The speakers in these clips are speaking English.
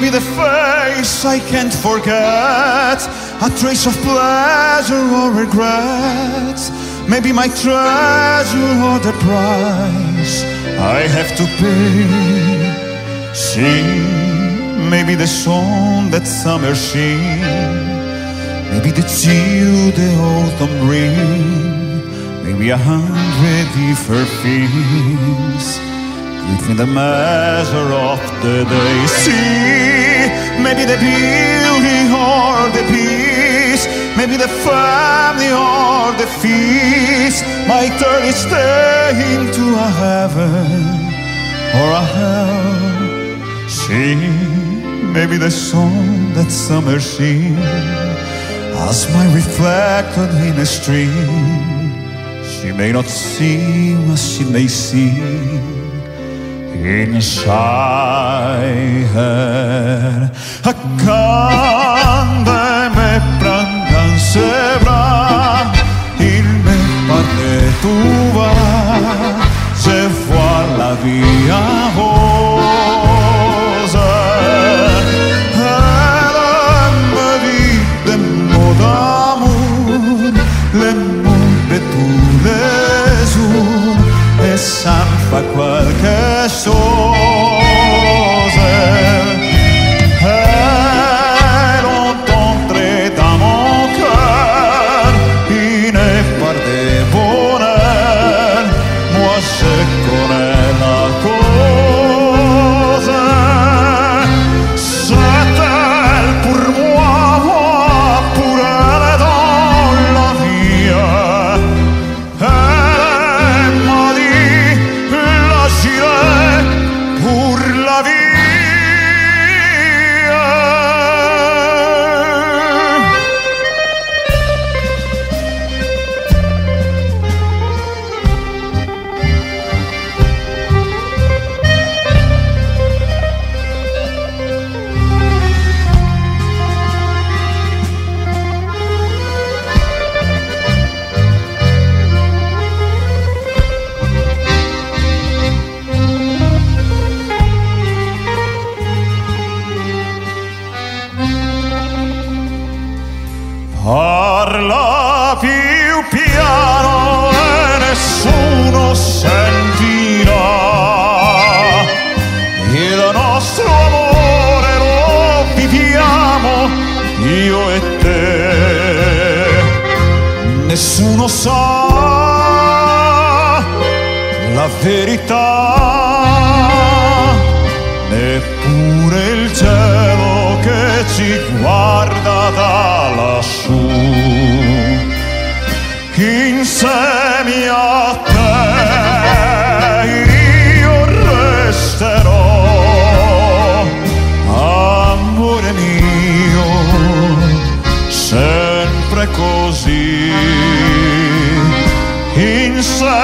Maybe the face I can't forget, a trace of pleasure or regret. Maybe my treasure or the price I have to pay. See, maybe the song that summer sing, maybe the chill the autumn bring, maybe a hundred different things within the measure of the day. See, maybe the beauty or the peace, maybe the family or the feast. My turn is staying to a heaven or a hell. See, maybe the song that summer sings as my reflected in a stream. She may not see what she may see inside her. Acande me prangan sebra, il me parte tu va, se voir la vie ça me fait Parla più piano e nessuno sentirà. Il nostro amore lo viviamo io e te. Nessuno sa la verità neppure il cielo che ci guarda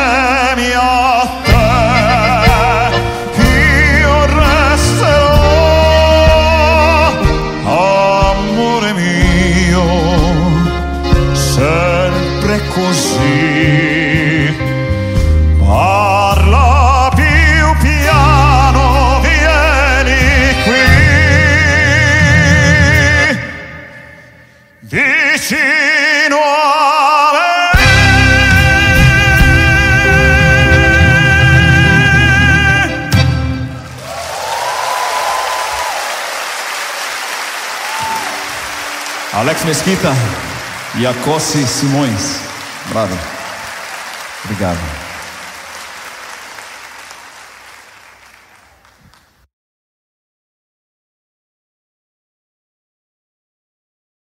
insieme Alex Mesquita e a Simões. Bravo. Obrigado.